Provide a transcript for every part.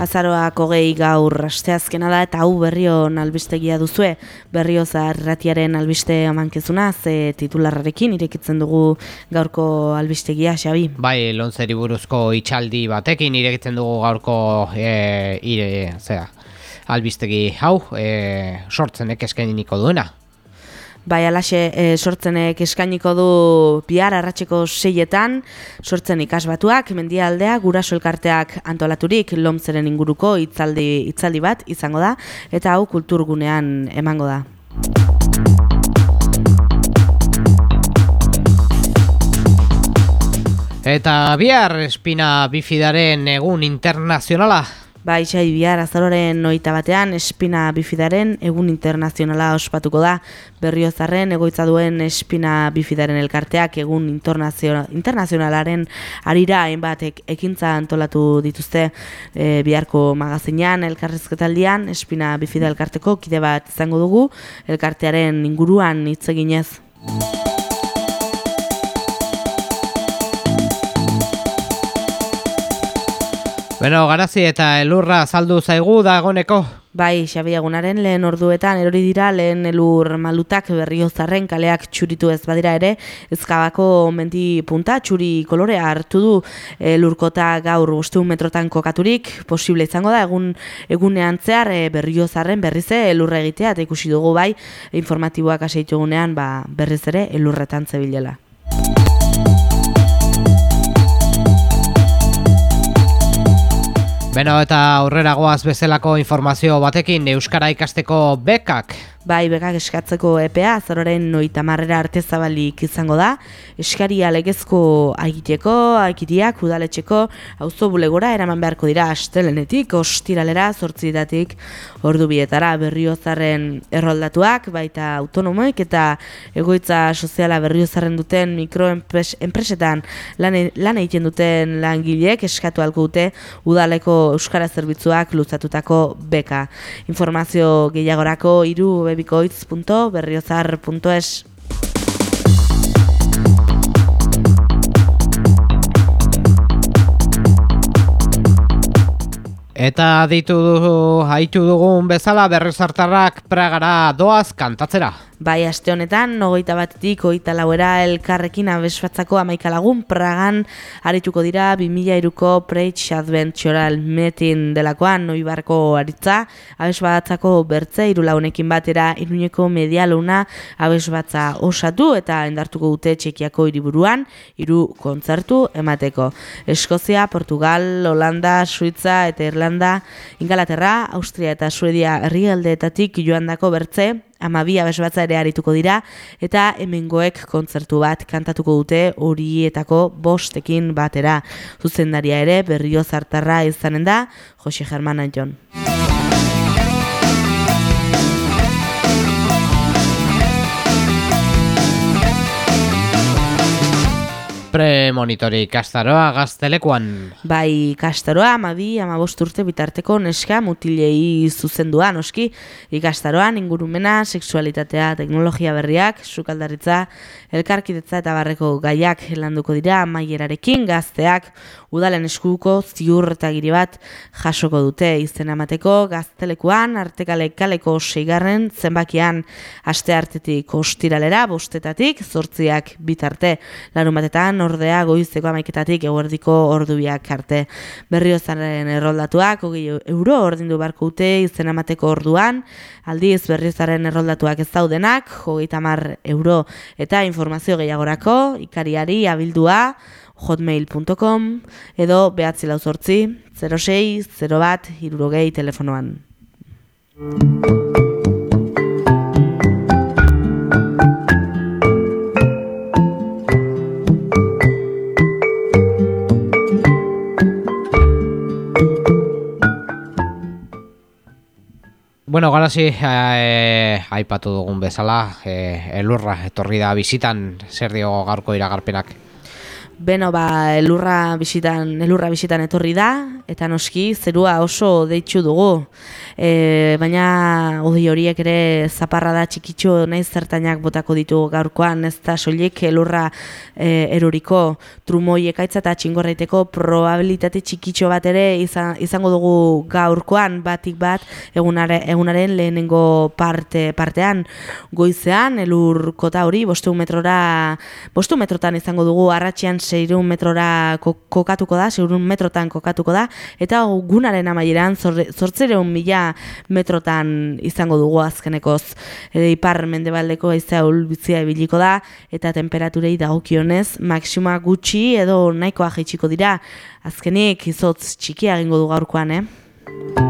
Azaroak hogei gaur asteazkena da eta hau berrion albistegia duzue, berrio ratiaren albiste amankezuna, ze titularrarekin irekitzen dugu gaurko albistegia, Xabi? Bai, lonzeri buruzko itxaldi batekin irekitzen dugu gaurko e, ire, zera, albistegi hau, e, sortzenek eskeniko duena. Bai, alaxe e, sortzenek eskainiko du bihar arratseko seietan, sortzen ikasbatuak, mendialdea, guraso elkarteak antolaturik lomzeren inguruko itzaldi, itzaldi bat izango da, eta hau kulturgunean emango da. Eta bihar espina bifidaren egun internazionala Bai, xai, bihar azaroren noita batean, espina bifidaren egun internazionala ospatuko da. Berriozarren egoitza duen espina bifidaren elkarteak egun internazionalaren arira hainbatek ekintza antolatu dituzte e, biharko magazinean elkarrezketaldian, espina bifida elkarteko kide bat izango dugu, elkartearen inguruan hitz eginez. Bueno, garazi eta elurra saldu zaigu dagoneko. Bai, Xabi Agunaren lehen orduetan erori dira lehen elur malutak berriozarren kaleak txuritu ez badira ere, ezkabako mendi punta txuri kolorea hartu du elurkota gaur bosteun metrotan kokaturik, posible izango da, egun egunean zehar e, berriozarren berrize elurra egitea, eta ikusi dugu bai, informatiboak aseitu egunean ba, berriz ere elurretan zebilela. Beno eta aurrera goaz bezalako informazio batekin Euskara ikasteko bekak Bai, begak eskatzeko EPA, zororen noita marrera arte zabalik izango da. Eskaria legezko agiteko, agitiak, udaletxeko, auzo bulegora eraman beharko dira astelenetik, ostiralera, zortzidatik, ordu bietara, berriozaren erroldatuak, baita autonomoik eta egoitza soziala berriozaren duten mikroenpresetan lan, lan egiten duten langilek eskatu alko dute udaleko euskara zerbitzuak luzatutako beka. Informazio gehiagorako iru webikoitz.berriozar.es Eta ditu du, haitu dugun bezala berrizartarrak pragara doaz kantatzera. Bai, aste honetan, nogoita batetik, oita lauera elkarrekin abesbatzako amaika lagun pragan arituko dira 2000 iruko Preitz Adventural Metin delakoan noibarko aritza, abesbatzako bertze irulaunekin batera iruñeko medialuna abesbatza osatu eta endartuko dute txekiako hiriburuan hiru kontzertu emateko. Eskozia, Portugal, Holanda, Suiza eta Irlanda, Ingalaterra, Austria eta Suedia herrialdeetatik joandako bertze, amabi abesbatza ere arituko dira, eta hemengoek kontzertu bat kantatuko dute horietako bostekin batera. Zuzendaria ere berrio zartarra izanen da, Jose Germán Anjon. Premonitori kastaroa gaztelekuan. Bai, kastaroa, amabi, amabost urte bitarteko neska mutilei zuzendua, noski. Ikastaroan, ingurumena, sexualitatea, teknologia berriak, sukaldaritza, elkarkidetza eta barreko gaiak landuko dira, maierarekin gazteak, udalen eskuko ziur eta giri bat jasoko dute izen amateko gaztelekuan, artekale kaleko seigarren, zenbakian aste hartetik ostiralera, bostetatik, zortziak bitarte, larun batetan, ordea goizeko amaiketatik eguerdiko ordubiak arte. Berriozaren erroldatuak, hogei euro ordindu barko ute izen amateko orduan, aldiz berriozaren erroldatuak ez daudenak, hogei tamar euro eta informazio gehiagorako, ikariari abildua, hotmail.com edo behatzi lauzortzi 06 0 bat irurogei telefonoan. Bueno, garazi, eh, aipatu dugun bezala, eh, elurra etorri da bizitan zer dio gaurko iragarpenak. Beno ba, elurra bisitan, elurra bisitan etorri da, eta noski zerua oso deitsu dugu. E, baina odi horiek ere zaparra da txikitxo nahi zertainak botako ditu gaurkoan, ez da soilik elurra e, eroriko trumoi ekaitza eta txingorreiteko probabilitate txikitxo bat ere izan, izango dugu gaurkoan batik bat egunare, egunaren lehenengo parte, partean goizean elur kota hori bostu metrora bostu metrotan izango dugu arratxian seireun metrora kokatuko da, seireun metrotan kokatuko da, eta gunaren amaieran zortzereun mila metrotan izango dugu azkenekoz. Ede ipar mendebaldeko aizea ulbitzia ebiliko da, eta temperaturei dagokionez, maksima gutxi edo nahikoa jaitsiko dira, azkenik izotz txikia egingo du gaurkoan, eh?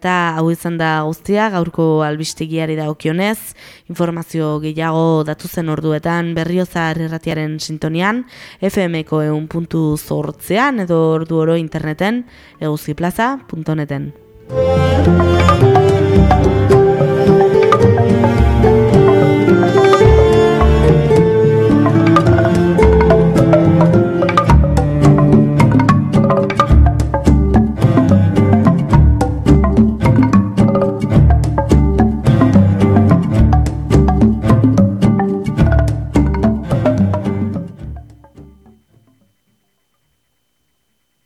Eta hau izan da guztia, gaurko albistegiari da okionez, informazio gehiago datuzen orduetan berriozar erratiaren sintonian, FM-ko egun puntu zortzean edo ordu oro interneten eguziplaza.neten.